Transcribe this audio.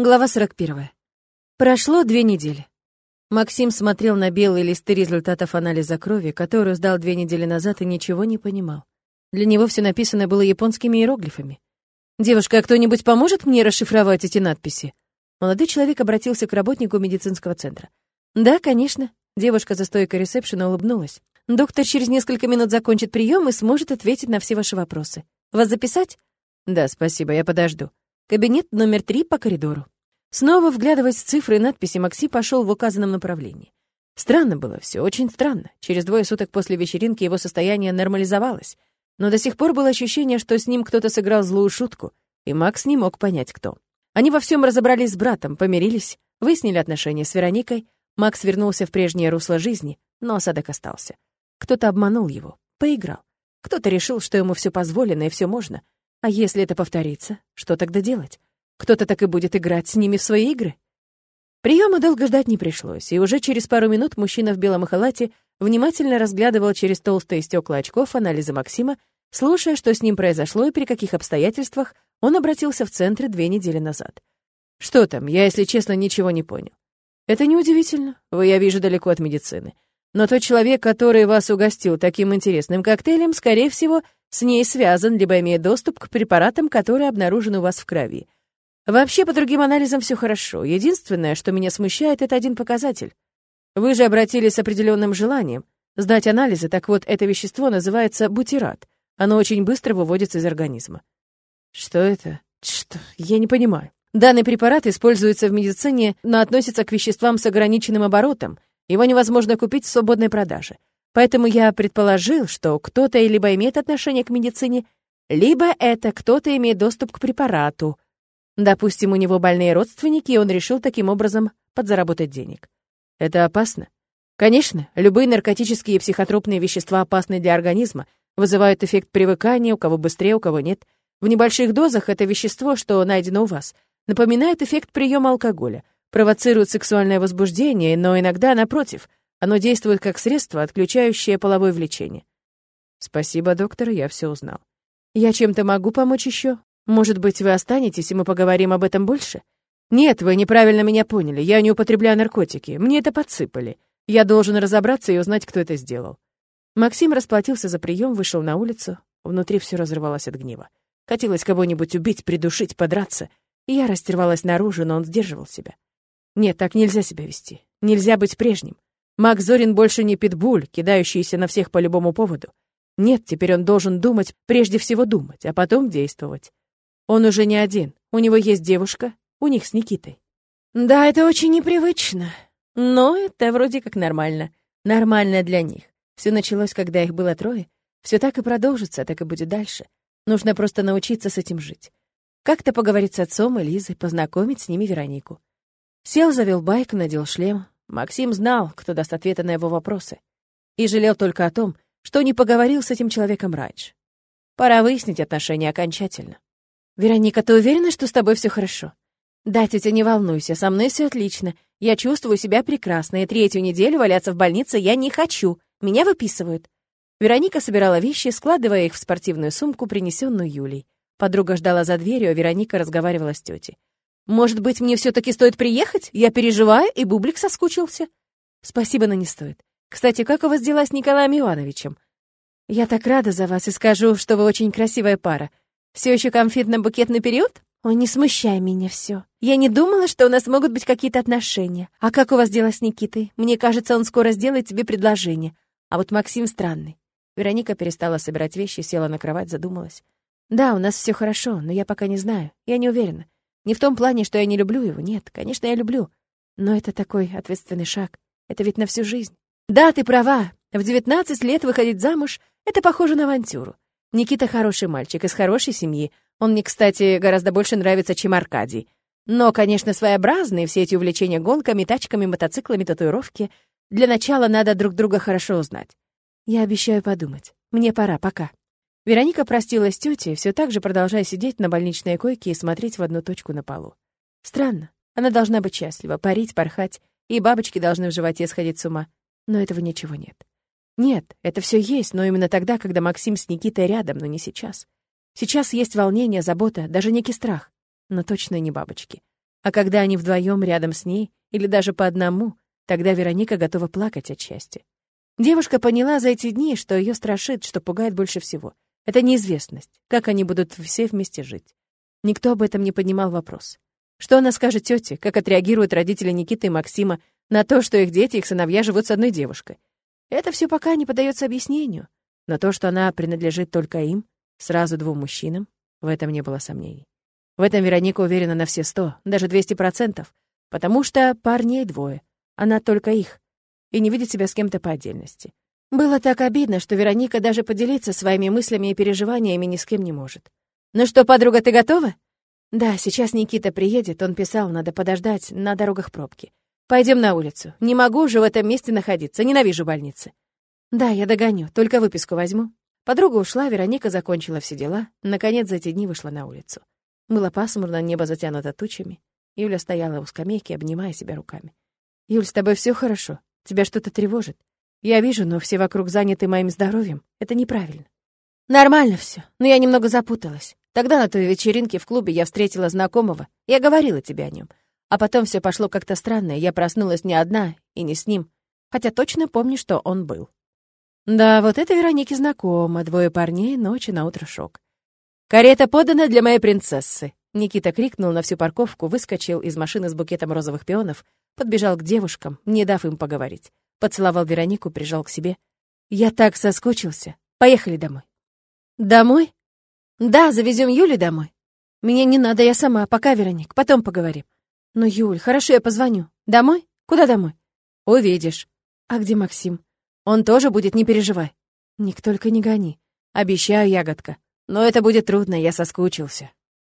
Глава 41. Прошло две недели. Максим смотрел на белые листы результатов анализа крови, которую сдал две недели назад и ничего не понимал. Для него все написано было японскими иероглифами. «Девушка, а кто-нибудь поможет мне расшифровать эти надписи?» Молодой человек обратился к работнику медицинского центра. «Да, конечно». Девушка за стойкой ресепшена улыбнулась. «Доктор через несколько минут закончит прием и сможет ответить на все ваши вопросы. Вас записать?» «Да, спасибо, я подожду». Кабинет номер три по коридору. Снова вглядываясь в цифры и надписи, Макси пошел в указанном направлении. Странно было все, очень странно. Через двое суток после вечеринки его состояние нормализовалось. Но до сих пор было ощущение, что с ним кто-то сыграл злую шутку, и Макс не мог понять, кто. Они во всем разобрались с братом, помирились, выяснили отношения с Вероникой. Макс вернулся в прежнее русло жизни, но осадок остался. Кто-то обманул его, поиграл. Кто-то решил, что ему все позволено и все можно — а если это повторится, что тогда делать? Кто-то так и будет играть с ними в свои игры? Приема долго ждать не пришлось, и уже через пару минут мужчина в белом халате внимательно разглядывал через толстые стекла очков анализы Максима, слушая, что с ним произошло и при каких обстоятельствах он обратился в центр две недели назад. «Что там? Я, если честно, ничего не понял». «Это неудивительно. Вы, я вижу, далеко от медицины. Но тот человек, который вас угостил таким интересным коктейлем, скорее всего, с ней связан, либо имеет доступ к препаратам, которые обнаружены у вас в крови. Вообще, по другим анализам все хорошо. Единственное, что меня смущает, это один показатель. Вы же обратились с определенным желанием сдать анализы, так вот, это вещество называется бутират. Оно очень быстро выводится из организма. Что это? Что? Я не понимаю. Данный препарат используется в медицине, но относится к веществам с ограниченным оборотом. Его невозможно купить в свободной продаже. Поэтому я предположил, что кто-то либо имеет отношение к медицине, либо это кто-то имеет доступ к препарату. Допустим, у него больные родственники, и он решил таким образом подзаработать денег. Это опасно? Конечно, любые наркотические и психотропные вещества опасны для организма, вызывают эффект привыкания, у кого быстрее, у кого нет. В небольших дозах это вещество, что найдено у вас, напоминает эффект приема алкоголя, провоцирует сексуальное возбуждение, но иногда, напротив, оно действует как средство, отключающее половое влечение. Спасибо, доктор, я все узнал. Я чем-то могу помочь еще? Может быть, вы останетесь, и мы поговорим об этом больше? Нет, вы неправильно меня поняли. Я не употребляю наркотики. Мне это подсыпали. Я должен разобраться и узнать, кто это сделал. Максим расплатился за прием, вышел на улицу. Внутри все разрывалось от гнева. Хотелось кого-нибудь убить, придушить, подраться. Я растервалась наружу, но он сдерживал себя. Нет, так нельзя себя вести. Нельзя быть прежним. Мак Зорин больше не питбуль, кидающийся на всех по любому поводу. Нет, теперь он должен думать, прежде всего думать, а потом действовать. Он уже не один, у него есть девушка, у них с Никитой. Да, это очень непривычно, но это вроде как нормально. Нормально для них. Все началось, когда их было трое. Все так и продолжится, так и будет дальше. Нужно просто научиться с этим жить. Как-то поговорить с отцом и Лизой, познакомить с ними Веронику. Сел, завел байк, надел шлем, Максим знал, кто даст ответы на его вопросы, и жалел только о том, что не поговорил с этим человеком раньше. Пора выяснить отношения окончательно. «Вероника, ты уверена, что с тобой все хорошо?» «Да, тетя, не волнуйся, со мной все отлично. Я чувствую себя прекрасно, и третью неделю валяться в больнице я не хочу. Меня выписывают». Вероника собирала вещи, складывая их в спортивную сумку, принесенную Юлей. Подруга ждала за дверью, а Вероника разговаривала с тетей. Может быть, мне все-таки стоит приехать? Я переживаю, и Бублик соскучился. Спасибо, но не стоит. Кстати, как у вас дела с Николаем Ивановичем? Я так рада за вас и скажу, что вы очень красивая пара. Все еще конфетно-букетный период? Ой, не смущай меня все. Я не думала, что у нас могут быть какие-то отношения. А как у вас дела с Никитой? Мне кажется, он скоро сделает тебе предложение. А вот Максим странный. Вероника перестала собирать вещи, села на кровать, задумалась. Да, у нас все хорошо, но я пока не знаю. Я не уверена. Не в том плане, что я не люблю его, нет, конечно, я люблю. Но это такой ответственный шаг. Это ведь на всю жизнь. Да, ты права. В 19 лет выходить замуж — это похоже на авантюру. Никита хороший мальчик, из хорошей семьи. Он мне, кстати, гораздо больше нравится, чем Аркадий. Но, конечно, своеобразные все эти увлечения гонками, тачками, мотоциклами, татуировки. Для начала надо друг друга хорошо узнать. Я обещаю подумать. Мне пора, пока. Вероника простилась с тетей, все так же продолжая сидеть на больничной койке и смотреть в одну точку на полу. Странно. Она должна быть счастлива, парить, порхать, и бабочки должны в животе сходить с ума. Но этого ничего нет. Нет, это все есть, но именно тогда, когда Максим с Никитой рядом, но не сейчас. Сейчас есть волнение, забота, даже некий страх. Но точно не бабочки. А когда они вдвоем рядом с ней, или даже по одному, тогда Вероника готова плакать от счастья. Девушка поняла за эти дни, что ее страшит, что пугает больше всего. Это неизвестность, как они будут все вместе жить. Никто об этом не поднимал вопрос. Что она скажет тете, как отреагируют родители Никиты и Максима на то, что их дети, их сыновья живут с одной девушкой? Это все пока не поддается объяснению. Но то, что она принадлежит только им, сразу двум мужчинам, в этом не было сомнений. В этом Вероника уверена на все сто, даже двести процентов, потому что парней двое, она только их, и не видит себя с кем-то по отдельности. Было так обидно, что Вероника даже поделиться своими мыслями и переживаниями ни с кем не может. «Ну что, подруга, ты готова?» Да, сейчас Никита приедет, он писал, надо подождать, на дорогах пробки. Пойдем на улицу. Не могу уже в этом месте находиться, ненавижу больницы. Да, я догоню, только выписку возьму. Подруга ушла, Вероника закончила все дела, наконец за эти дни вышла на улицу. Было пасмурно, небо затянуто тучами. Юля стояла у скамейки, обнимая себя руками. «Юль, с тобой все хорошо? Тебя что-то тревожит? Я вижу, но все вокруг заняты моим здоровьем. Это неправильно». «Нормально все, но я немного запуталась. Тогда на той вечеринке в клубе я встретила знакомого, я говорила тебе о нем. А потом все пошло как-то странно, и я проснулась не одна и не с ним, хотя точно помню, что он был. Да, вот это Веронике знакомо, двое парней, ночи на утро шок. «Карета подана для моей принцессы!» Никита крикнул на всю парковку, выскочил из машины с букетом розовых пионов, подбежал к девушкам, не дав им поговорить. Поцеловал Веронику, прижал к себе. «Я так соскучился. Поехали домой». «Домой?» Да, завезем Юлю домой. Мне не надо, я сама, пока, Вероник, потом поговорим. Ну, Юль, хорошо, я позвоню. Домой? Куда домой? Увидишь. А где Максим? Он тоже будет, не переживай. Ник, только не гони. Обещаю, ягодка. Но это будет трудно, я соскучился.